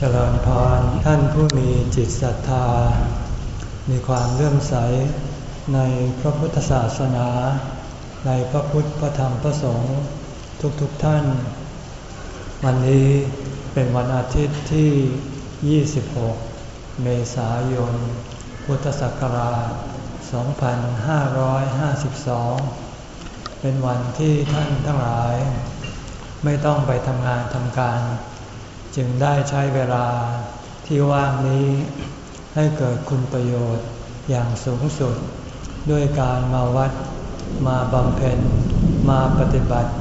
เจริญพรท่านผู้มีจิตศรัทธา มีความเลื่อมใสในพระพุทธศาสนา ในพระพุทธพระธรรมพระสงฆ์ทุกๆทท่าน วันนี้เป็นวันอาทิตย์ที่ 26 เมษายน พุทธศักราช 2552 เป็นวันที่ท่านทั้งหลาย ไม่ต้องไปทำงานทำการ จึงได้ใช้เวลาที่ว่างนี้ให้เกิดคุณประโยชน์อย่างสูงสุด ด้วยการมาวัดมาบำเพ็ญมาปฏิบัติ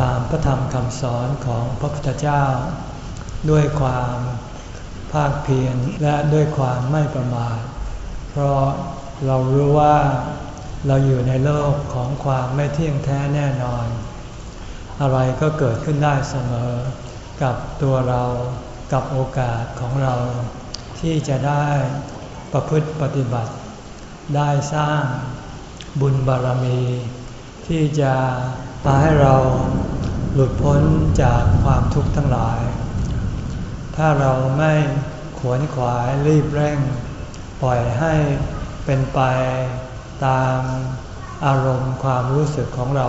ตามพระธรรมคำสอนของพระพุทธเจ้า ด้วยความภาคเพียรและด้วยความไม่ประมาท เพราะเรารู้ว่าเราอยู่ในโลกของความไม่เที่ยงแท้แน่นอน อะไรก็เกิดขึ้นได้เสมอ กับตัวเรากับโอกาสของเรา ที่จะได้ประพฤติปฏิบัติ ได้สร้างบุญบารมี ที่จะพาให้เราหลุดพ้นจากความทุกข์ทั้งหลาย ถ้าเราไม่ขวนขวายรีบเร่ง ปล่อยให้เป็นไปตามอารมณ์ความรู้สึกของเรา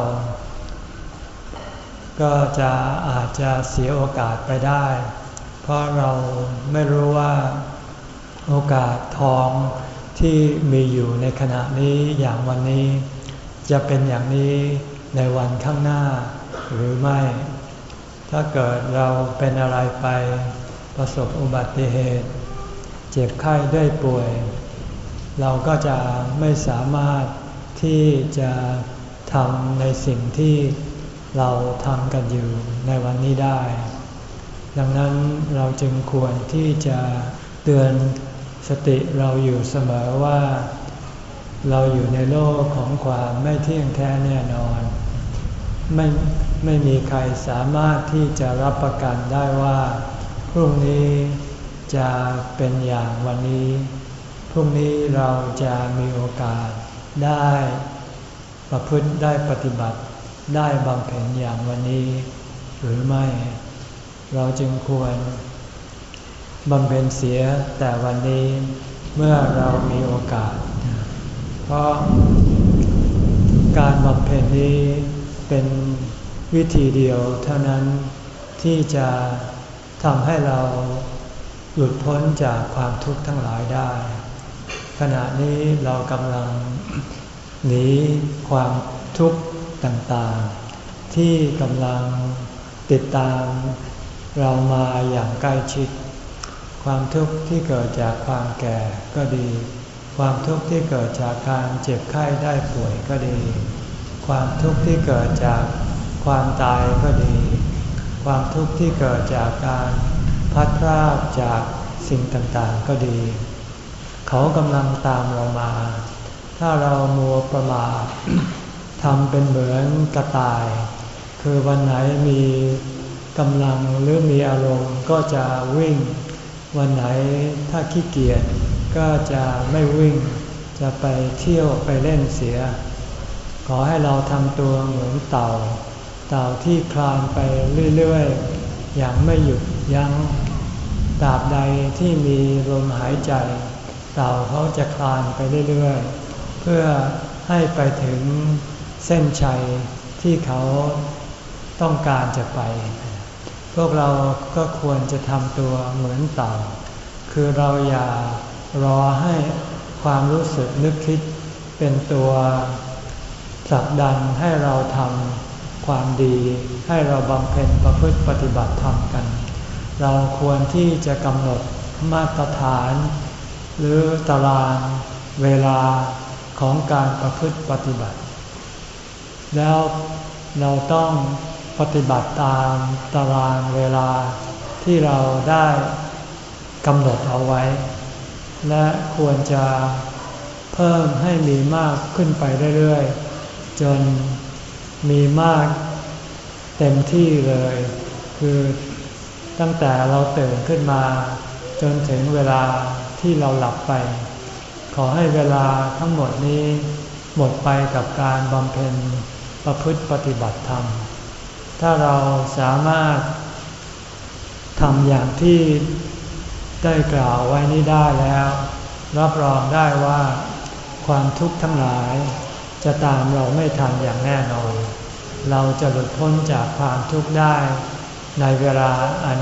ก็จะอาจจะเสียโอกาสไปได้ เพราะเราไม่รู้ว่าโอกาสทองที่มีอยู่ในขณะนี้อย่างวันนี้ จะเป็นอย่างนี้ในวันข้างหน้าหรือไม่ ถ้าเกิดเราเป็นอะไรไปประสบอุบัติเหตุ เจ็บไข้ได้ป่วย เราก็จะไม่สามารถที่จะทำในสิ่งที่ เราทำกันอยู่ในวันนี้ได้ ดังนั้นเราจึงควรที่จะเตือนสติเราอยู่เสมอว่า เราอยู่ในโลกของความไม่เที่ยงแท้แน่นอน ไม่ไม่มีใครสามารถที่จะรับประกันได้ว่าพรุ่งนี้จะเป็นอย่างวันนี้ พรุ่งนี้เราจะมีโอกาสได้ประพฤติได้ปฏิบัติ ได้บำเพ็ญอย่างวันนี้ หรือไม่ เราจึงควรบำเพ็ญเสียแต่วันนี้เมื่อเรามีโอกาส เพราะการบำเพ็ญนี้เป็นวิธีเดียวเท่านั้นที่จะทำให้เราหลุดพ้นจากความทุกข์ทั้งหลายได้ ขณะนี้เรากำลังหนีความทุกข์ ต่างๆ ที่กำลังติดตามเรามาอย่างใกล้ชิด ความทุกข์ที่เกิดจากความแก่ก็ดี ความทุกข์ที่เกิดจากการเจ็บไข้ได้ป่วยก็ดี ความทุกข์ที่เกิดจากความตายก็ดี ความทุกข์ที่เกิดจากการพัดพรากจากสิ่งต่างๆก็ดี เขากำลังตามเรามา ถ้าเรามัวประมาท ทำเป็นเหมือนกระต่าย คือวันไหนมีกำลังหรือมีอารมณ์ก็จะวิ่ง วันไหนถ้าขี้เกียจก็จะไม่วิ่ง จะไปเที่ยวไปเล่นเสีย ขอให้เราทำตัวเหมือนเต่า เต่าที่คลานไปเรื่อยๆ อย่างไม่หยุดยัง้งตราบใดที่มีลมหายใจ เต่าเขาจะคลานไปเรื่อยๆ เพื่อให้ไปถึง เส้นชัยที่เขาต้องการจะไป พวกเราก็ควรจะทำตัวเหมือนเต่า คือเราอย่ารอให้ความรู้สึกนึกคิดเป็นตัวสักดันให้เราทำความดีให้เราบำเพ็ญประพฤติปฏิบัติธรรมกัน เราควรที่จะกำหนดมาตรฐาน หรือตารางเวลาของการประพฤติปฏิบัติ แล้วเราต้องปฏิบัติตามตารางเวลาที่เราได้กำหนดเอาไว้ และควรจะเพิ่มให้มีมากขึ้นไปเรื่อยๆ จนมีมากเต็มที่เลย คือตั้งแต่เราตื่นขึ้นมา จนถึงเวลาที่เราหลับไป ขอให้เวลาทั้งหมดนี้หมดไปกับการบำเพ็ญ ประพฤติปฏิบัติธรรม ถ้าเราสามารถทำอย่างที่ได้กล่าวไว้นี้ได้แล้ว รับรองได้ว่าความทุกข์ทั้งหลาย จะตามเราไม่ทันอย่างแน่นอน เราจะหลุดพ้นจากความทุกข์ได้ในเวลาอัน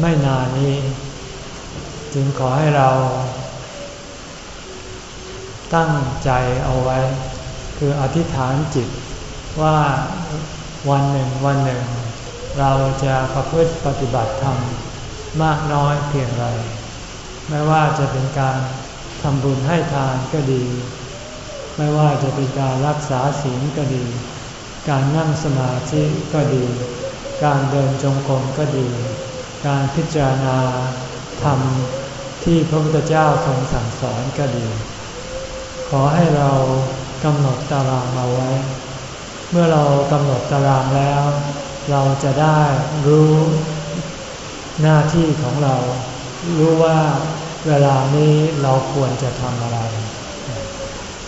ไม่นานนี้ จึงขอให้เรา ตั้งใจเอาไว้ คืออธิษฐานจิต ว่าวันหนึ่งวันหนึ่ง เราจะประพฤติปฏิบัติธรรมมากน้อยเพียงไร ไม่ว่าจะเป็นการทำบุญให้ทานก็ดี ไม่ว่าจะเป็นการรักษาศีลก็ดี การนั่งสมาธิก็ดี การเดินจงกรมก็ดี การพิจารณาธรรมที่พระพุทธเจ้าทรงสั่งสอนก็ดี ขอให้เรากำหนดตารางเอาไว้ เมื่อเรากำหนดตารางแล้ว เราจะได้รู้หน้าที่ของเรา รู้ว่าเวลานี้เราควรจะทำอะไร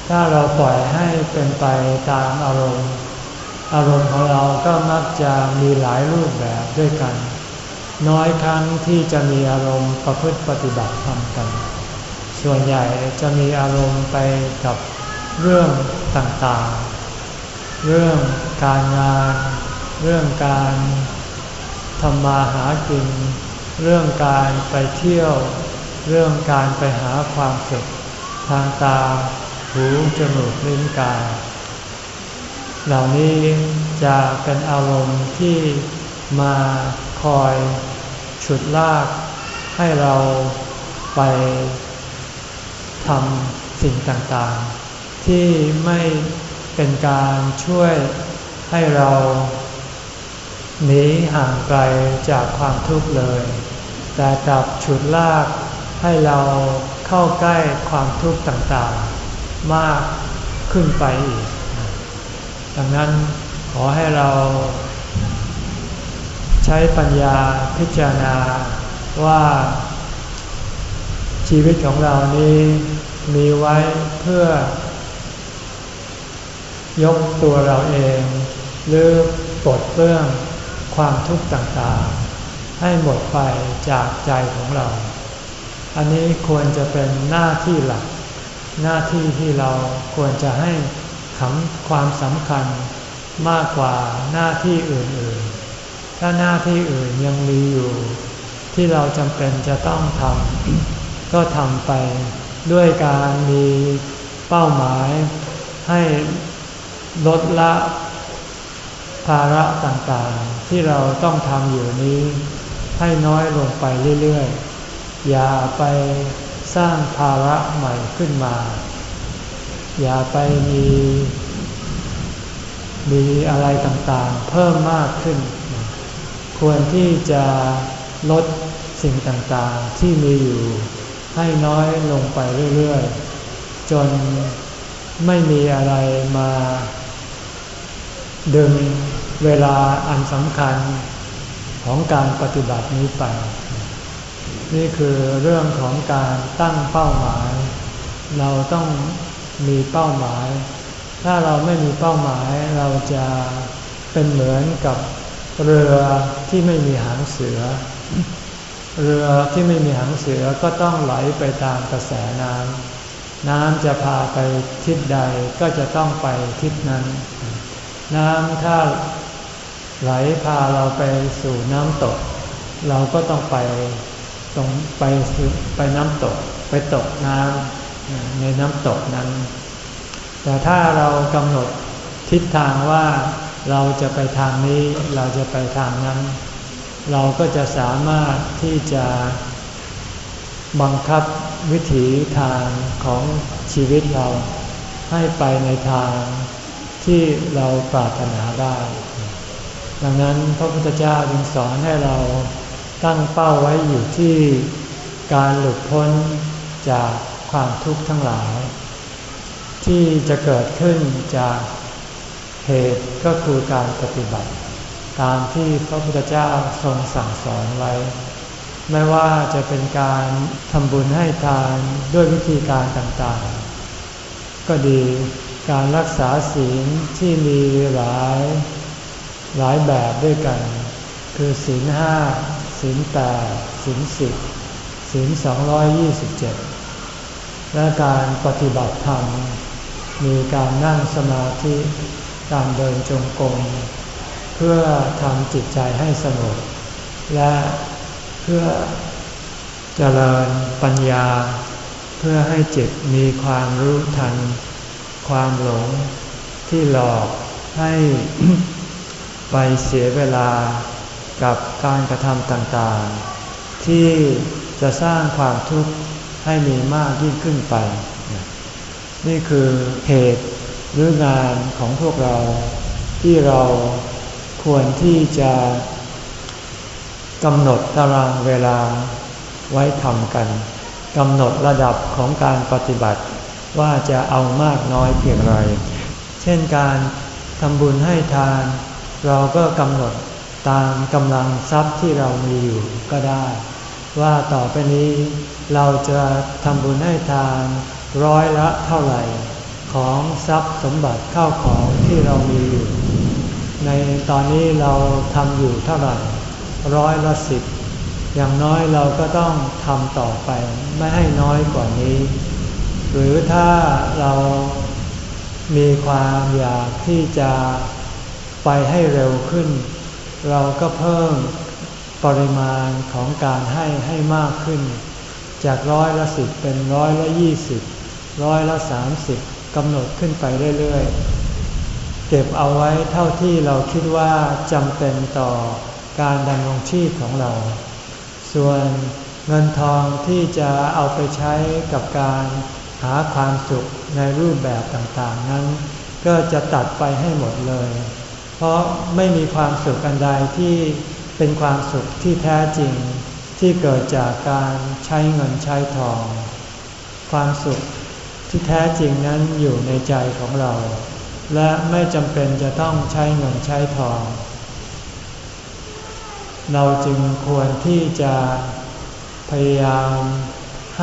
ถ้าเราปล่อยให้เป็นไปตามอารมณ์ อารมณ์ของเราก็มักจะมีหลายรูปแบบด้วยกัน น้อยครั้งที่จะมีอารมณ์ประพฤติปฏิบัติทำกัน ส่วนใหญ่จะมีอารมณ์ไปกับเรื่องต่างๆ เรื่องการงาน เรื่องการทำมาหากิน เรื่องการไปเที่ยว เรื่องการไปหาความสุขทางตา หูจมูกลิ้นกาย เหล่านี้จะเป็นอารมณ์ที่มาคอยฉุดลากให้เราไปทำสิ่งต่างๆ ที่ไม่ เป็นการช่วยให้เราหนีห่างไกลจากความทุกข์เลย แต่กลับฉุดลากให้เราเข้าใกล้ความทุกข์ต่างๆ มากขึ้นไปอีก ดังนั้นขอให้เรา ใช้ปัญญาพิจารณาว่า ชีวิตของเรานี้มีไว้เพื่อ ยกตัวเราเอง หรือปลดเปลื้องความทุกข์ต่างๆ ให้หมดไปจากใจของเรา อันนี้ควรจะเป็นหน้าที่หลัก หน้าที่ที่เราควรจะให้คำความสำคัญมากกว่าหน้าที่อื่นๆ ถ้าหน้าที่อื่นยังมีอยู่ ที่เราจำเป็นจะต้องทำก็ทำไปด้วยการมีเป้าหมายให้ ลดละภาระต่างๆ ที่เราต้องทำอยู่นี้ ให้น้อยลงไปเรื่อยๆ อย่าไปสร้างภาระใหม่ขึ้นมา อย่าไปมี มีอะไรต่างๆ เพิ่มมากขึ้น ควรที่จะลดสิ่งต่างๆ ที่มีอยู่ ให้น้อยลงไปเรื่อยๆ จนไม่มีอะไรมา ดึงเวลาอันสำคัญของการปฏิบัตินี้ไป นี่คือเรื่องของการตั้งเป้าหมาย เราต้องมีเป้าหมาย ถ้าเราไม่มีเป้าหมายเราจะเป็นเหมือนกับเรือที่ไม่มีหางเสือ เรือที่ไม่มีหางเสือก็ต้องไหลไปตามกระแสน้ำน้ำจะพาไปทิศใดก็จะต้องไปทิศนั้น น้ำถ้าไหลพาเราไปสู่น้ำตก เราก็ต้องไปตรงไปไปน้ำตก ไปตกน้ำในน้ำตกนั้น แต่ถ้าเรากำหนดทิศทางว่าเราจะไปทางนี้เราจะไปทางนั้น เราก็จะสามารถที่จะบังคับวิถีทางของชีวิตเราให้ไปในทาง ที่เราปรารถนาได้ ดังนั้นพระพุทธเจ้าจึงสอนให้เราตั้งเป้าไว้อยู่ที่การหลุดพ้นจากความทุกข์ทั้งหลาย ที่จะเกิดขึ้นจากเหตุก็คือการปฏิบัติ ตามที่พระพุทธเจ้าทรงสั่งสอนไว้ ไม่ว่าจะเป็นการทำบุญให้ทานด้วยวิธีการต่างๆ ก็ดี การรักษาศีลที่มีหลายหลายแบบด้วยกัน คือศีลห้าศีลแปดศีลสิบศีลสองร้อยยี่สิบเจ็ดและการปฏิบัติธรรม มีการนั่งสมาธิการเดินจงกรมเพื่อทำจิตใจให้สงบและเพื่อเจริญปัญญา เพื่อให้จิตมีความรู้ทัน ความหลงที่หลอกให้ไปเสียเวลากับการกระทำต่างๆ ที่จะสร้างความทุกข์ให้มีมากยิ่งขึ้นไป นี่คือเหตุหรืองานของพวกเราที่เราควรที่จะกำหนดตารางเวลาไว้ทำกันกำหนดระดับของการปฏิบัติ ว่าจะเอามากน้อยเพียงไร เช่นการทำบุญให้ทาน เราก็กำหนดตามกำลังทรัพย์ที่เรามีอยู่ก็ได้ ว่าต่อไปนี้เราจะทำบุญให้ทานร้อยละเท่าไหร่ ของทรัพย์สมบัติเข้าของที่เรามีอยู่ ในตอนนี้เราทำอยู่เท่าไหร่ร้อยละสิบอย่างน้อยเราก็ต้องทำต่อไปไม่ให้น้อยกว่านี้ หรือถ้าเรามีความอยากที่จะไปให้เร็วขึ้น เราก็เพิ่มปริมาณของการให้ให้มากขึ้น จากร้อยละสิบเป็นร้อยละยี่สิบร้อยละสามสิบกำหนดขึ้นไปเรื่อยๆ เก็บเอาไว้เท่าที่เราคิดว่าจำเป็นต่อการดำรงชีพของเรา ส่วนเงินทองที่จะเอาไปใช้กับการ หาความสุขในรูปแบบต่างๆนั้น ก็จะตัดไปให้หมดเลย เพราะไม่มีความสุขอันใดที่เป็นความสุขที่แท้จริงที่เกิดจากการใช้เงินใช้ทอง ความสุขที่แท้จริงนั้นอยู่ในใจของเรา และไม่จำเป็นจะต้องใช้เงินใช้ทอง เราจึงควรที่จะพยายาม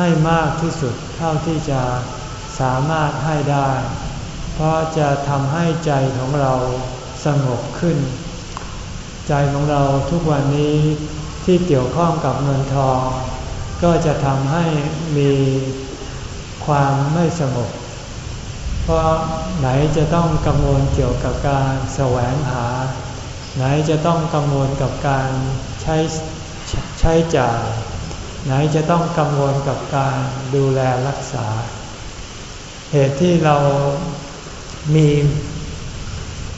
ให้มากที่สุดเท่าที่จะสามารถให้ได้ เพราะจะทำให้ใจของเราสงบขึ้น ใจของเราทุกวันนี้ที่เกี่ยวข้องกับเงินทอง ก็จะทำให้มีความไม่สงบ เพราะไหนจะต้องกังวลเกี่ยวกับการแสวงหา ไหนจะต้องกังวลกับการใช้ใช้จ่าย ไหนจะต้องกังวลกับการดูแลรักษา เหตุที่เรามี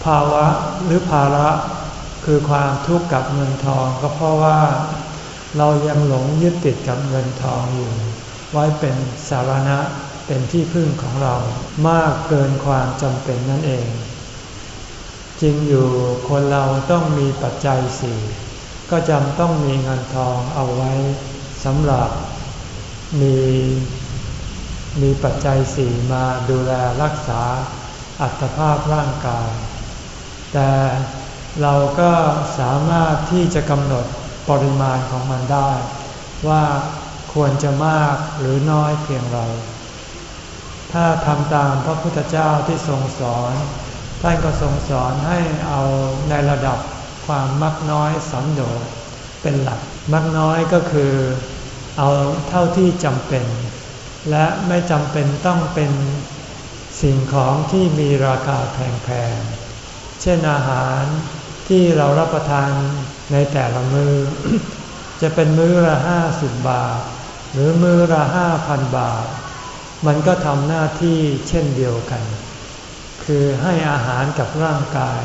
ภาวะหรือภาระคือความทุกข์กับเงินทองก็เพราะว่าเรายังหลงยึดติดกับเงินทองอยู่ ไว้เป็นสารณะเป็นที่พึ่งของเรามากเกินความจำเป็นนั่นเอง จริงอยู่คนเราต้องมีปัจจัยสี่ก็จำต้องมีเงินทองเอาไว้ สำหรับมีมีปัจจัยสี่มาดูแลรักษาอัตภาพร่างกาย แต่เราก็สามารถที่จะกำหนดปริมาณของมันได้ ว่าควรจะมากหรือน้อยเพียงไรถ้าทำตามพระพุทธเจ้าที่ทรงสอน ท่านก็ทรงสอนให้เอาในระดับความมักน้อยสันโดษเป็นหลัก มักน้อยก็คือ เอาเท่าที่จำเป็น และไม่จำเป็นต้องเป็นสิ่งของที่มีราคาแพงๆ เช่นอาหารที่เรารับประทานในแต่ละมือจะเป็นมื้อละห้าสิบบาท หรือมื้อละห้าพันบาท มันก็ทำหน้าที่เช่นเดียวกัน คือให้อาหารกับร่างกาย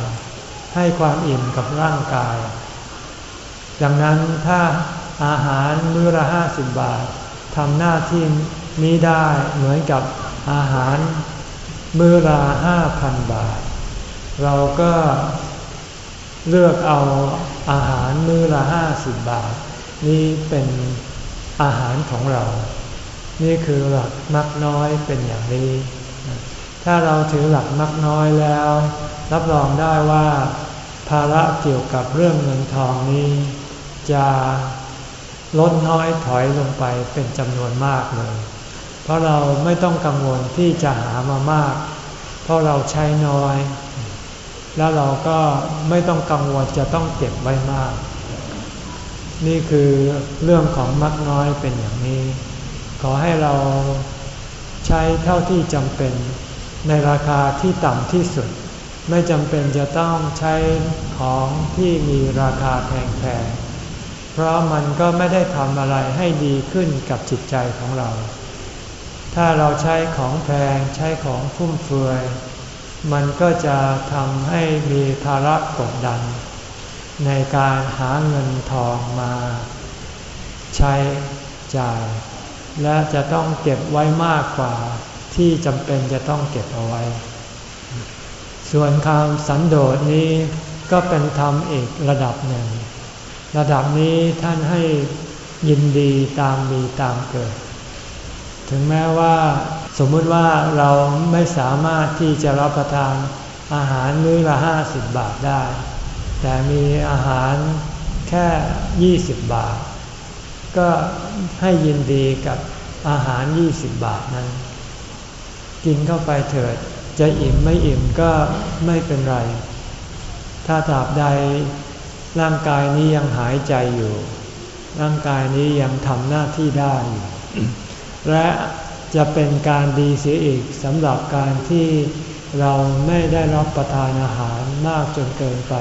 ให้ความอิ่มกับร่างกาย ดังนั้นถ้า อาหารมื้อละห้าสิบบาททำหน้าที่นี้ได้เหมือนกับอาหารมื้อละห้าพันบาท เราก็เลือกเอาอาหารมื้อละห้าสิบบาท นี้เป็นอาหารของเรา นี่คือหลักมักน้อยเป็นอย่างนี้ ถ้าเราถือหลักมักน้อยแล้ว รับรองได้ว่า ภาระเกี่ยวกับเรื่องเงินทองนี้ จะ ลดน้อยถอยลงไปเป็นจำนวนมากเลย เพราะเราไม่ต้องกังวลที่จะหามามาก เพราะเราใช้น้อย แล้วเราก็ไม่ต้องกังวลจะต้องเก็บไว้มาก นี่คือเรื่องของมักน้อยเป็นอย่างนี้ ขอให้เราใช้เท่าที่จำเป็นในราคาที่ต่ำที่สุด ไม่จำเป็นจะต้องใช้ของที่มีราคาแพงๆ เพราะมันก็ไม่ได้ทำอะไรให้ดีขึ้นกับจิตใจของเรา ถ้าเราใช้ของแพงใช้ของฟุ่มเฟือย มันก็จะทำให้มีภาระกดดัน ในการหาเงินทองมา ใช้จ่าย และจะต้องเก็บไว้มากกว่าที่จำเป็นจะต้องเก็บเอาไว้ ส่วนคำสันโดษนี้ก็เป็นธรรมอีกระดับหนึ่ง ระดับนี้ท่านให้ยินดีตามมีตามเกิด ถึงแม้ว่าสมมุติว่าเราไม่สามารถที่จะรับประทานอาหารมื้อละห้าสิบบาทได้ แต่มีอาหารแค่ยี่สิบบาท ก็ให้ยินดีกับอาหารยี่สิบบาทนั้น กินเข้าไปเถิดจะอิ่มไม่อิ่มก็ไม่เป็นไร ถ้าตราบใด ร่างกายนี้ยังหายใจอยู่ ร่างกายนี้ยังทำหน้าที่ได้และจะเป็นการดีเสียอีกสำหรับการที่เราไม่ได้รับประทานอาหารมากจนเกินไป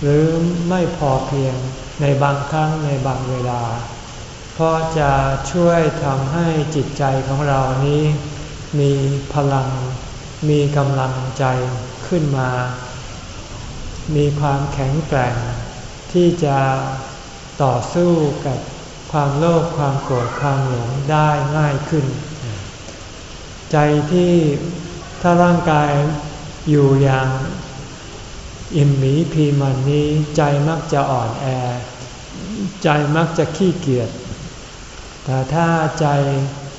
หรือไม่พอเพียงในบางครั้งในบางเวลา เพราะจะช่วยทำให้จิตใจของเรานี้ มีพลัง มีกำลังใจขึ้นมา มีความแข็งแกร่ง ที่จะต่อสู้กับความโลภความโกรธความหลงได้ง่ายขึ้น ใจที่ถ้าร่างกายอยู่อย่างอิ่มหมีพีมันนี้ใจมักจะอ่อนแอ ใจมักจะขี้เกียจแต่ถ้าใจ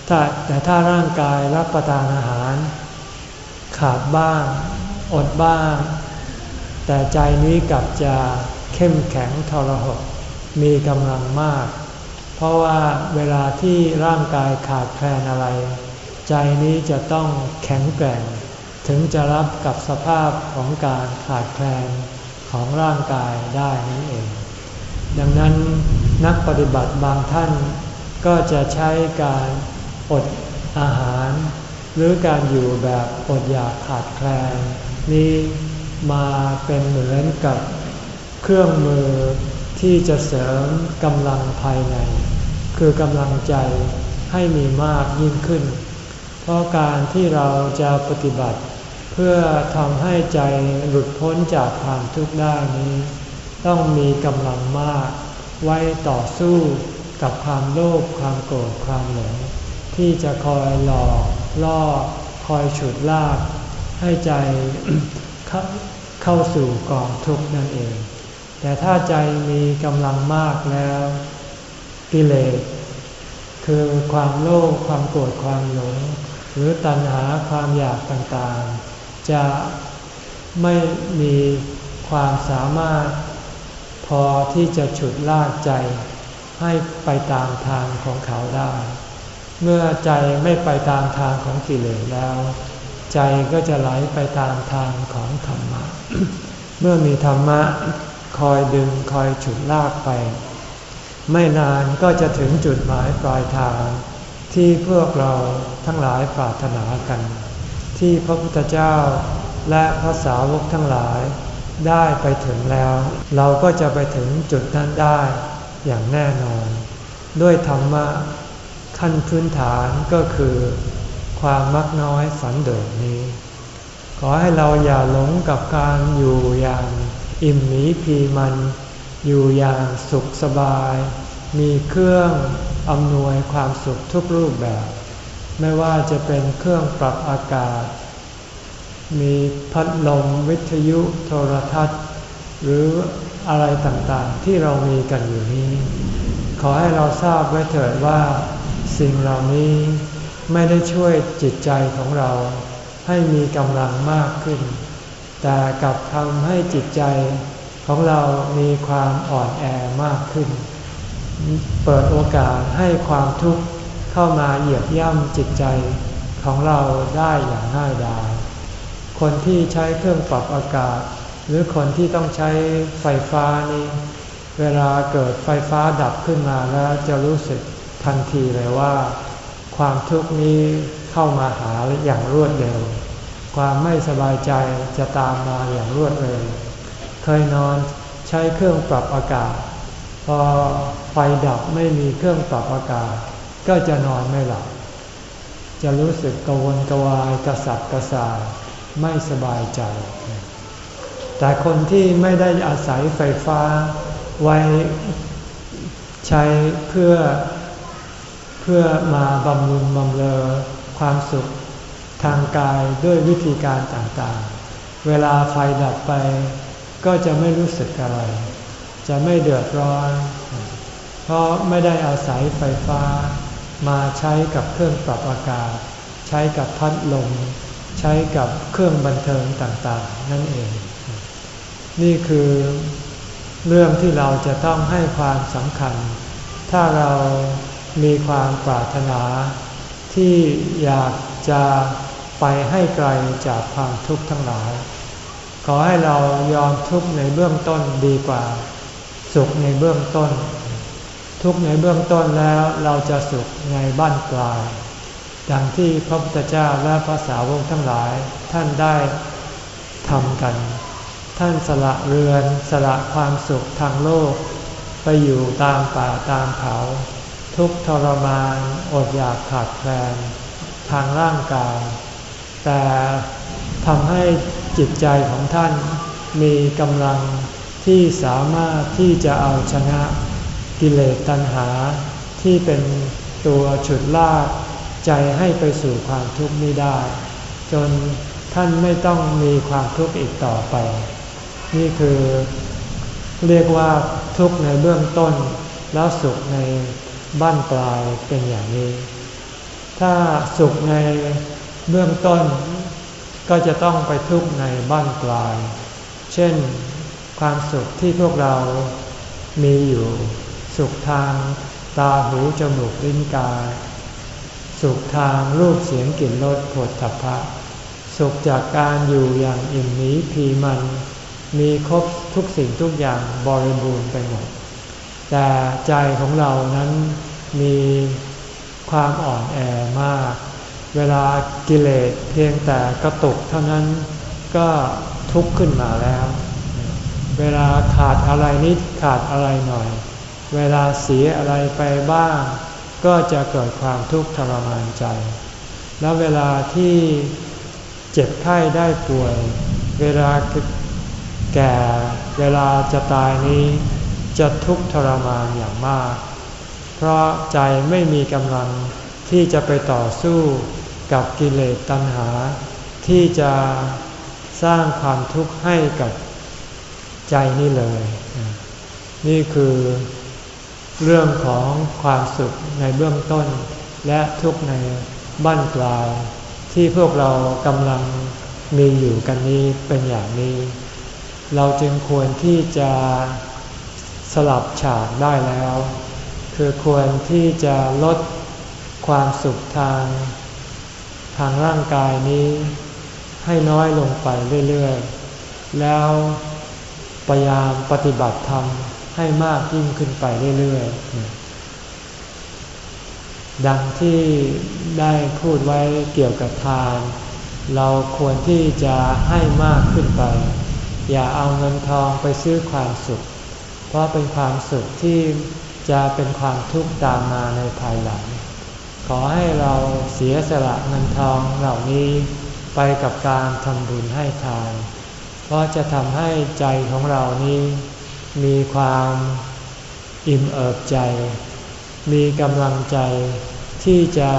ถ้าแต่ถ้าร่างกายรับประทานอาหาร ขาดบ้าง อดบ้าง แต่ใจนี้กลับจะ เข้มแข็งทรหดมีกำลังมาก เพราะว่าเวลาที่ร่างกายขาดแคลนอะไร ใจนี้จะต้องแข็งแกร่ง ถึงจะรับกับสภาพของการขาดแคลนของร่างกายได้นั่นเอง ดังนั้นนักปฏิบัติบางท่านก็จะใช้การอดอาหาร หรือการอยู่แบบอดอยากขาดแคลนนี้มาเป็นเหมือนกับ เครื่องมือที่จะเสริมกำลังภายใน คือกำลังใจให้มีมากยิ่งขึ้น เพราะการที่เราจะปฏิบัติ เพื่อทำให้ใจหลุดพ้นจากความทุกข์ได้นี้ ต้องมีกำลังมาก ไว้ต่อสู้กับความโลภความโกรธความหลงที่จะคอยหลอกล่อคอยฉุดลาก ให้ใจเข้าสู่กองทุกข์นั่นเอง แต่ถ้าใจมีกำลังมากแล้ว กิเลส คือความโลภความโกรธความหลง หรือตัณหาความอยากต่างๆ จะไม่มีความสามารถพอที่จะฉุดลากใจให้ไปตามทางของเขาได้ เมื่อใจไม่ไปตามทางของกิเลสแล้ว ใจก็จะไหลไปตามทางของธรรมะ เมื่อมีธรรมะ คอยดึงคอยฉุดลากไป ไม่นานก็จะถึงจุดหมายปลายทาง ที่พวกเราทั้งหลายปรารถนากัน ที่พระพุทธเจ้าและพระสาวกทั้งหลายได้ไปถึงแล้ว เราก็จะไปถึงจุดนั้นได้อย่างแน่นอน ด้วยธรรมะขั้นพื้นฐานก็คือ ความมักน้อยสันโดษนี้ ขอให้เราอย่าหลงกับการอยู่อย่าง อิ่มหมีพีมันอยู่อย่างสุขสบาย มีเครื่องอำนวยความสุขทุกรูปแบบ ไม่ว่าจะเป็นเครื่องปรับอากาศ มีพัดลมวิทยุโทรทัศน์ หรืออะไรต่างๆที่เรามีกันอยู่นี้ ขอให้เราทราบไว้เถิดว่า สิ่งเหล่านี้ไม่ได้ช่วยจิตใจของเราให้มีกำลังมากขึ้น แต่กลับทำให้จิตใจของเรามีความอ่อนแอมากขึ้น เปิดโอกาสให้ความทุกข์เข้ามาเหยียบย่ำจิตใจของเราได้อย่างง่ายดายคนที่ใช้เครื่องปรับอากาศ หรือคนที่ต้องใช้ไฟฟ้านี้ เวลาเกิดไฟฟ้าดับขึ้นมาแล้วจะรู้สึกทันทีเลยว่า ความทุกข์นี้เข้ามาหาอย่างรวดเร็ว ความไม่สบายใจจะตามมาอย่างรวดเร็ว เคยนอนใช้เครื่องปรับอากาศ พอไฟดับไม่มีเครื่องปรับอากาศ ก็จะนอนไม่หลับ จะรู้สึกกวนกวายกระสับกระส่ายไม่สบายใจ แต่คนที่ไม่ได้อาศัยไฟฟ้าไว้ใช้เพื่อเพื่อมาบำรุงบำเรอความสุข ทางกายด้วยวิธีการต่างๆ เวลาไฟดับไป ก็จะไม่รู้สึกอะไร จะไม่เดือดร้อน เพราะไม่ได้อาศัยไฟฟ้า มาใช้กับเครื่องปรับอากาศ ใช้กับพัดลม ใช้กับเครื่องบันเทิงต่างๆ นั่นเอง นี่คือเรื่องที่เราจะต้องให้ความสำคัญ ถ้าเรามีความปรารถนาที่อยากจะ ไปให้ไกลจากความทุกข์ทั้งหลาย ขอให้เรายอมทุกข์ในเบื้องต้นดีกว่า สุขในเบื้องต้น ทุกข์ในเบื้องต้นแล้วเราจะสุขในบ้านปลาย ดังที่พระพุทธเจ้าและพระสาวกทั้งหลายท่านได้ทำกัน ท่านสละเรือนสละความสุขทางโลก ไปอยู่ตามป่าตามเขา ทุกทรมานอดอยากขาดแคลนทางร่างกาย แต่ทำให้จิตใจของท่านมีกำลังที่สามารถที่จะเอาชนะกิเลสตัณหาที่เป็นตัวฉุดลากใจให้ไปสู่ความทุกข์นี้ได้ จนท่านไม่ต้องมีความทุกข์อีกต่อไป นี่คือเรียกว่าทุกข์ในเบื้องต้น แล้วสุขในบ้านปลายเป็นอย่างนี้ ถ้าสุขใน เบื้องต้นก็จะต้องไปทุกข์ในบ้านปลาย เช่นความสุขที่พวกเรามีอยู่ สุขทางตาหูจมูกลิ้นกาย สุขทางรูปเสียงกลิ่นรสผดถัพะสุขจากการอยู่อย่างอิ่มนี้พีมัน มีครบทุกสิ่งทุกอย่างบริบูรณ์ไปหมด แต่ใจของเรานั้นมีความอ่อนแอมาก เวลากิเลสเพียงแต่กระตุกเท่านั้นก็ทุกข์ขึ้นมาแล้ว เวลาขาดอะไรนิดขาดอะไรหน่อย เวลาเสียอะไรไปบ้าง ก็จะเกิดความทุกข์ทรมานใจ แล้วเวลาที่เจ็บไข้ได้ป่วย เวลาแก่เวลาจะตายนี้ จะทุกข์ทรมานอย่างมาก เพราะใจไม่มีกำลังที่จะไปต่อสู้ กับกิเลสตัณหา ที่จะสร้างความทุกข์ให้กับใจนี่เลย นี่คือเรื่องของความสุขในเบื้องต้น และทุกข์ในบั้นปลายที่พวกเรากำลังมีอยู่กันนี้เป็นอย่างนี้ เราจึงควรที่จะสลับฉากได้แล้ว คือควรที่จะลดความสุขทาง ทางร่างกายนี้ ให้น้อยลงไปเรื่อยๆ แล้วพยายามปฏิบัติธรรมให้มากยิ่งขึ้นไปเรื่อยๆ ดังที่ได้พูดไว้เกี่ยวกับทาน เราควรที่จะให้มากขึ้นไป อย่าเอาเงินทองไปซื้อความสุข เพราะเป็นความสุขที่จะเป็นความทุกข์ตามมาในภายหลัง ขอให้เราเสียสละเงินทองเหล่านี้ไปกับการทำบุญให้ทาน เพราะจะทำให้ใจของเรานี้มีความอิ่มเอิบใจ มีกำลังใจที่จะ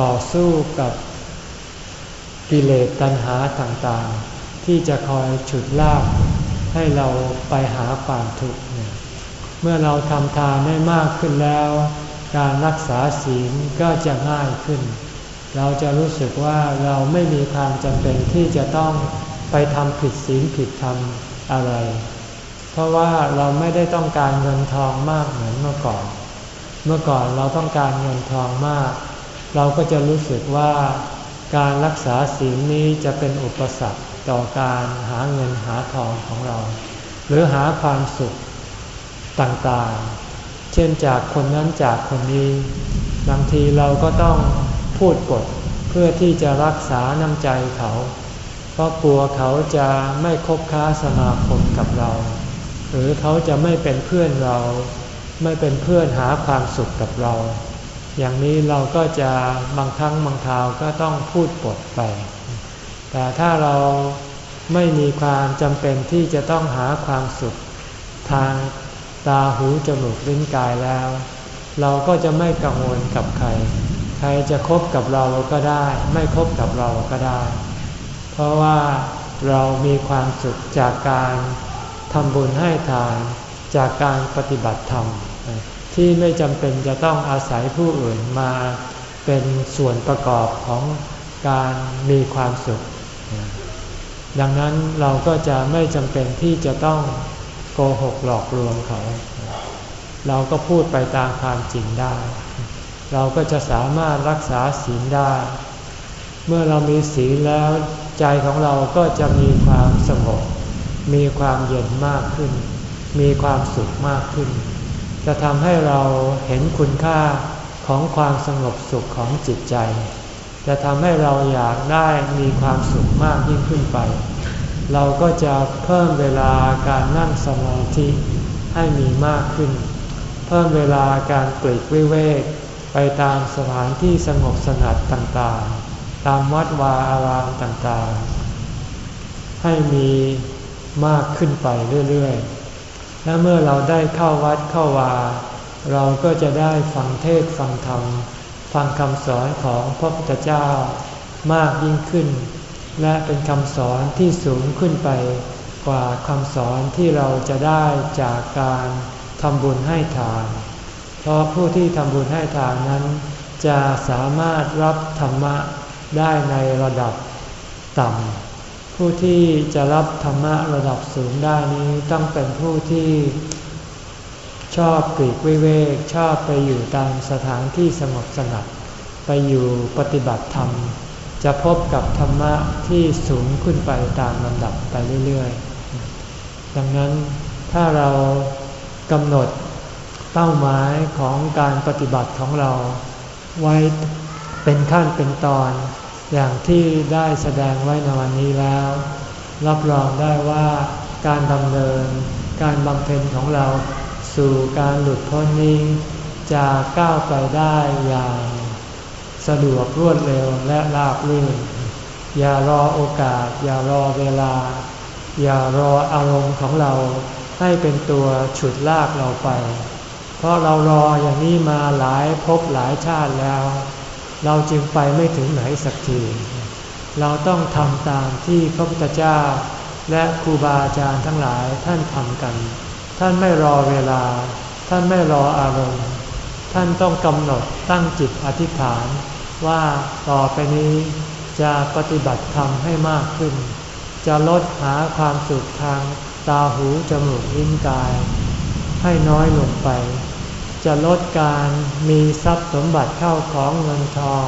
ต่อสู้กับกิเลสตัณหาต่างๆ ที่จะคอยฉุดลากให้เราไปหาความทุกข์เมื่อเราทำทานได้มากขึ้นแล้ว การรักษาศีลก็จะง่ายขึ้น เราจะรู้สึกว่าเราไม่มีความจำเป็นที่จะต้องไปทำผิดศีลผิดธรรมอะไร เพราะว่าเราไม่ได้ต้องการเงินทองมากเหมือนเมื่อก่อน เมื่อก่อนเราต้องการเงินทองมาก เราก็จะรู้สึกว่าการรักษาศีลนี้จะเป็นอุปสรรคต่อการหาเงินหาทองของเรา หรือหาความสุขต่างๆ เช่นจากคนนั้นจากคนนี้บางทีเราก็ต้องพูดกดเพื่อที่จะรักษาน้ำใจเขา เพราะกลัวเขาจะไม่คบค้าสมาคมกับเรา หรือเขาจะไม่เป็นเพื่อนเรา ไม่เป็นเพื่อนหาความสุขกับเรา อย่างนี้เราก็จะบางครั้งบางคราวก็ต้องพูดปดไป แต่ถ้าเราไม่มีความจำเป็นที่จะต้องหาความสุขทาง ตาหูจมูกลิ้นกายแล้ว เราก็จะไม่กังวลกับใคร ใครจะคบกับเราก็ได้ ไม่คบกับเราก็ได้ เพราะว่าเรามีความสุขจากการทำบุญให้ทานจากการปฏิบัติธรรม ที่ไม่จำเป็นจะต้องอาศัยผู้อื่นมาเป็นส่วนประกอบของการมีความสุข ดังนั้นเราก็จะไม่จำเป็นที่จะต้อง โกหกหลอกลวงเขา เราก็พูดไปตามความจริงได้ เราก็จะสามารถรักษาศีลได้ เมื่อเรามีศีลแล้วใจของเราก็จะมีความสงบ มีความเย็นมากขึ้น มีความสุขมากขึ้น จะทำให้เราเห็นคุณค่าของความสงบสุขของจิตใจ จะทำให้เราอยากได้มีความสุขมากยิ่งขึ้นไป เราก็จะเพิ่มเวลาการนั่งสมาธิให้มีมากขึ้น เพิ่มเวลาการปลีกวิเวกไปตามสถานที่สงบสงัดต่างๆ ตามวัดวาอารามต่างๆ ให้มีมากขึ้นไปเรื่อยๆ และเมื่อเราได้เข้าวัดเข้าวา เราก็จะได้ฟังเทศฟังธรรม ฟังคำสอนของพระพุทธเจ้ามากยิ่งขึ้น และเป็นคำสอนที่สูงขึ้นไปกว่าคำสอนที่เราจะได้จากการทำบุญให้ทาน เพราะผู้ที่ทำบุญให้ทานนั้น จะสามารถรับธรรมะได้ในระดับต่ำ ผู้ที่จะรับธรรมะระดับสูงได้นี้ต้องเป็นผู้ที่ชอบกรีกวิเวกชอบไปอยู่ตามสถานที่สงบสงัด ไปอยู่ปฏิบัติธรรม จะพบกับธรรมะที่สูงขึ้นไปตามลำดับไปเรื่อยๆ ดังนั้นถ้าเรากำหนดเป้าหมายของการปฏิบัติของเรา ไว้เป็นขั้นเป็นตอน อย่างที่ได้แสดงไว้ในวันนี้แล้ว รับรองได้ว่าการดำเนิน การบำเพ็ญของเราสู่การหลุดพ้นนี้จะก้าวไปได้อย่าง สะดวกรวดเร็วและราบรื่น อย่ารอโอกาส อย่ารอเวลา อย่ารออารมณ์ของเราให้เป็นตัวฉุดลากเราไป เพราะเรารออย่างนี้มาหลายภพหลายชาติแล้ว เราจึงไปไม่ถึงไหนสักที เราต้องทำตามที่พระพุทธเจ้า และครูบาอาจารย์ทั้งหลายท่านทำกัน ท่านไม่รอเวลา ท่านไม่รออารมณ์ ท่านต้องกำหนดตั้งจิตอธิษฐาน ว่าต่อไปนี้จะปฏิบัติธรรมให้มากขึ้น จะลดหาความสุขทางตาหูจมูกลิ้นกาย ให้น้อยลงไป จะลดการมีทรัพย์สมบัติเข้าของเงินทอง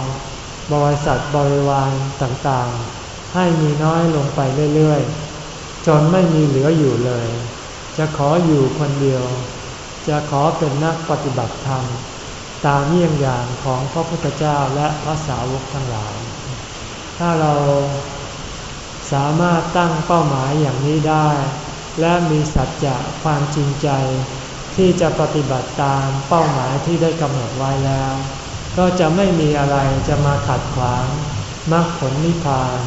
บริษัทบริวารต่างๆ ให้มีน้อยลงไปเรื่อยๆ จนไม่มีเหลืออยู่เลย จะขออยู่คนเดียว จะขอเป็นนักปฏิบัติธรรม ตามเยี่ยงอย่างของพระพุทธเจ้าและพระสาวกทั้งหลาย ถ้าเราสามารถตั้งเป้าหมายอย่างนี้ได้ และมีสัจจะความจริงใจ ที่จะปฏิบัติตามเป้าหมายที่ได้กำหนดไว้แล้ว ก็จะไม่มีอะไรจะมาขัดขวางมรรคผลนิพพาน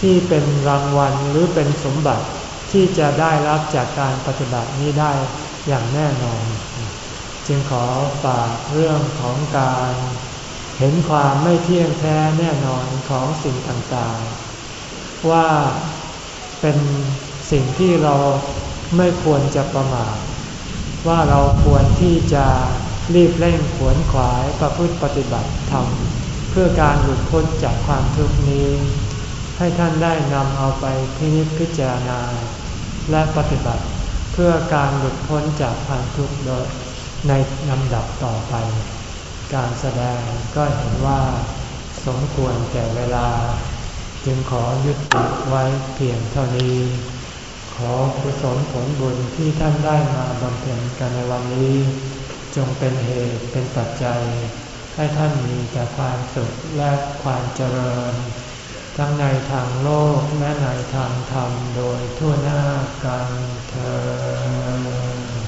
ที่เป็นรางวัลหรือเป็นสมบัติที่จะได้รับจากการปฏิบัตินี้ได้อย่างแน่นอน จึงขอฝากเรื่องของการเห็นความไม่เที่ยงแท้แน่นอนของสิ่งต่างๆ ว่าเป็นสิ่งที่เราไม่ควรจะประมาทว่าเราควรที่จะรีบเร่งขวนขวายประพฤติปฏิบัติทำเพื่อการหลุดพ้นจากความทุกข์นี้ ให้ท่านได้นำเอาไปพินิจพิจารณา และปฏิบัติเพื่อการหลุดพ้นจากความทุกข์โดย ในลำดับต่อไป การแสดงก็เห็นว่า สมควรแก่เวลา จึงขอยุติไว้เพียงเท่านี้ ขอกุศลผลบุญที่ท่านได้มาบำเพ็ญกันในวันนี้ จงเป็นเหตุเป็นปัจจัย ให้ท่านมีแต่ความสุขและความเจริญ ทั้งในทางโลกและในทางธรรมโดยทั่วหน้ากันเธอ